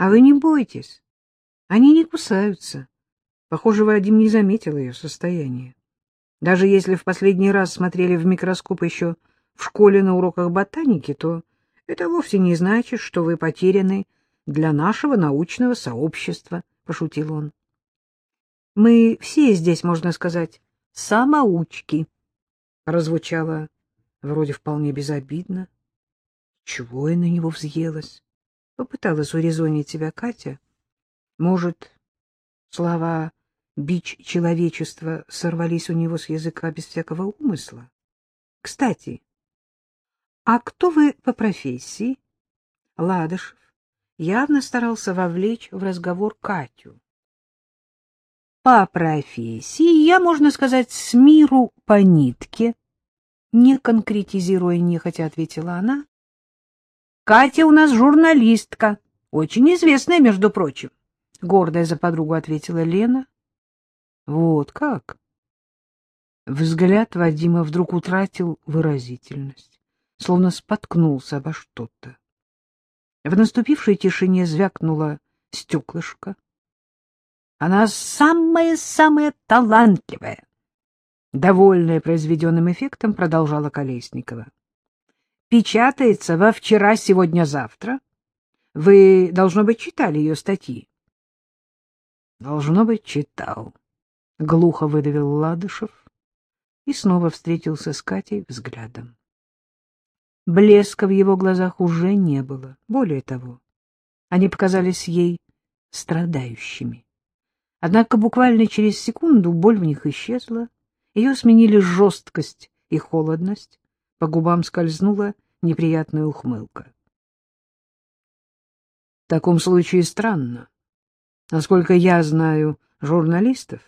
А вы не бойтесь. Они не кусаются. Похоже, Вадим не заметил ее состояние. Даже если в последний раз смотрели в микроскоп еще в школе на уроках ботаники, то это вовсе не значит, что вы потеряны для нашего научного сообщества, — пошутил он. — Мы все здесь, можно сказать, самоучки, — прозвучало вроде вполне безобидно. Чего я на него взъелась? Попыталась урезонить тебя Катя. Может, слова «бич человечества» сорвались у него с языка без всякого умысла? Кстати, а кто вы по профессии? Ладышев явно старался вовлечь в разговор Катю. По профессии я, можно сказать, с миру по нитке, не конкретизируя нехотя, ответила она. Катя у нас журналистка, очень известная, между прочим. Гордая за подругу ответила Лена. Вот как? Взгляд Вадима вдруг утратил выразительность, словно споткнулся обо что-то. В наступившей тишине звякнуло стеклышко. Она самая-самая талантливая. Довольная произведенным эффектом, продолжала Колесникова. Печатается во вчера, сегодня, завтра. Вы, должно быть, читали ее статьи. Должно быть, читал. Глухо выдавил Ладышев и снова встретился с Катей взглядом. Блеска в его глазах уже не было. Более того, они показались ей страдающими. Однако буквально через секунду боль в них исчезла, ее сменили жесткость и холодность, по губам скользнула неприятная ухмылка. В таком случае странно. Насколько я знаю журналистов,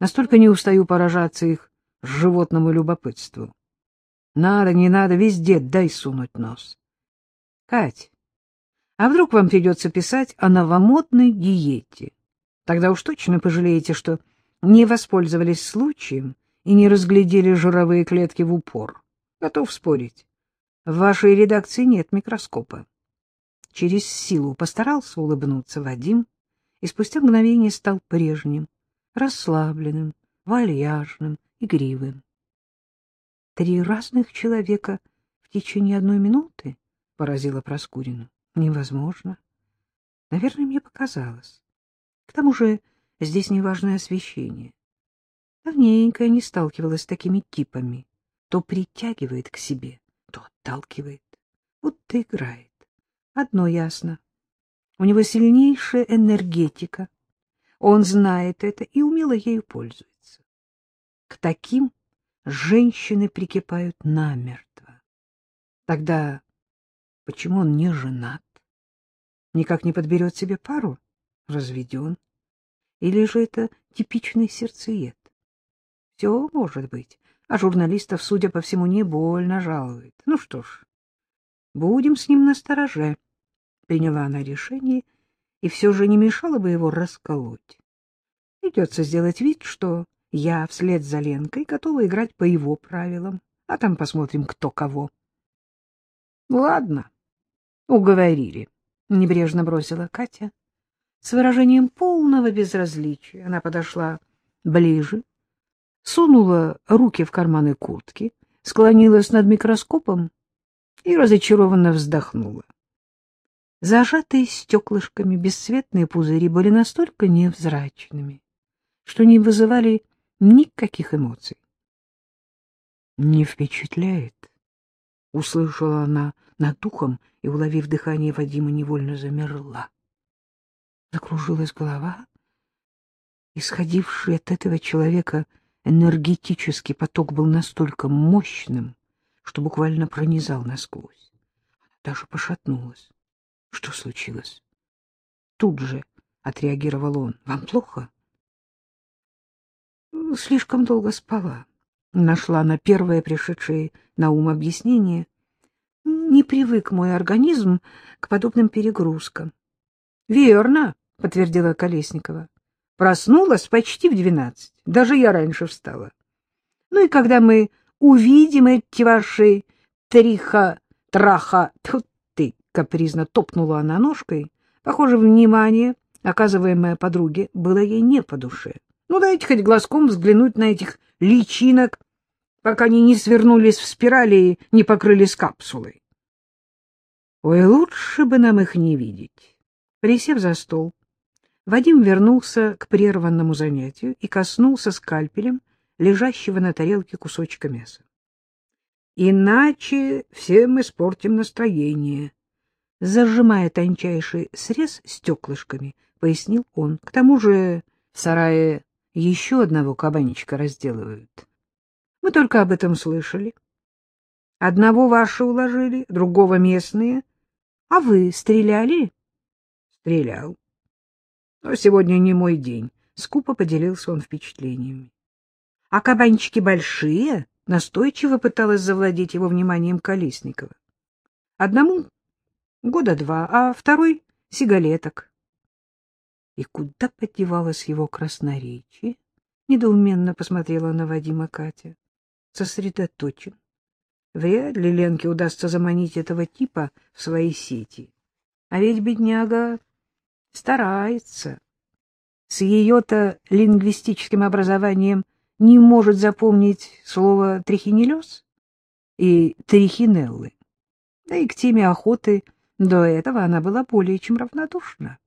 настолько не устаю поражаться их животному любопытству. Надо, не надо, везде дай сунуть нос. Кать, а вдруг вам придется писать о новомодной диете? Тогда уж точно пожалеете, что не воспользовались случаем и не разглядели жировые клетки в упор. Готов спорить. В вашей редакции нет микроскопа. Через силу постарался улыбнуться Вадим и спустя мгновение стал прежним, расслабленным, вальяжным, игривым. Три разных человека в течение одной минуты? — поразила Проскурину. — Невозможно. Наверное, мне показалось. К тому же здесь неважное освещение. Давненько я не сталкивалась с такими типами. То притягивает к себе, то отталкивает. Вот ты играет. Одно ясно. У него сильнейшая энергетика. Он знает это и умело ею пользуется. К таким женщины прикипают намертво. Тогда почему он не женат? Никак не подберет себе пару? разведен? Или же это типичный сердцеед? Все может быть, а журналистов, судя по всему, не больно жалует. Ну что ж, будем с ним настороже. Приняла она решение, и все же не мешало бы его расколоть. Придется сделать вид, что я вслед за Ленкой готова играть по его правилам, а там посмотрим, кто кого. — Ладно, уговорили, — небрежно бросила Катя. С выражением полного безразличия она подошла ближе, сунула руки в карманы куртки, склонилась над микроскопом и разочарованно вздохнула. Зажатые стеклышками бесцветные пузыри были настолько невзрачными, что не вызывали никаких эмоций. — Не впечатляет? — услышала она над духом и, уловив дыхание Вадима, невольно замерла. Закружилась голова. Исходивший от этого человека энергетический поток был настолько мощным, что буквально пронизал насквозь. Она даже пошатнулась. Что случилось? Тут же отреагировал он. Вам плохо? Слишком долго спала. Нашла она первое пришедшее на ум объяснение. Не привык мой организм к подобным перегрузкам. — Верно, — подтвердила Колесникова. Проснулась почти в двенадцать. Даже я раньше встала. Ну и когда мы увидим эти ваши триха, траха, тут ты, капризно топнула она ножкой, Похоже, внимание, оказываемое подруге, было ей не по душе. Ну, дайте хоть глазком взглянуть на этих личинок, пока они не свернулись в спирали и не покрылись капсулой. Ой, лучше бы нам их не видеть. Присев за стол, Вадим вернулся к прерванному занятию и коснулся скальпелем лежащего на тарелке кусочка мяса. Иначе всем испортим настроение. Зажимая тончайший срез стеклышками, пояснил он. К тому же в сарае еще одного кабанечка разделывают. Мы только об этом слышали. Одного ваши уложили, другого местные. А вы стреляли? Стрелял. Но сегодня не мой день. Скупо поделился он впечатлениями. А кабанчики большие? Настойчиво пыталась завладеть его вниманием Колесникова. Одному года два, а второй — сигалеток. И куда подевалась его красноречие? Недоуменно посмотрела на Вадима Катя. Сосредоточен. Вряд ли Ленке удастся заманить этого типа в свои сети. А ведь бедняга старается. С ее-то лингвистическим образованием не может запомнить слово «трихинеллез» и «трихинеллы». Да и к теме охоты до этого она была более чем равнодушна.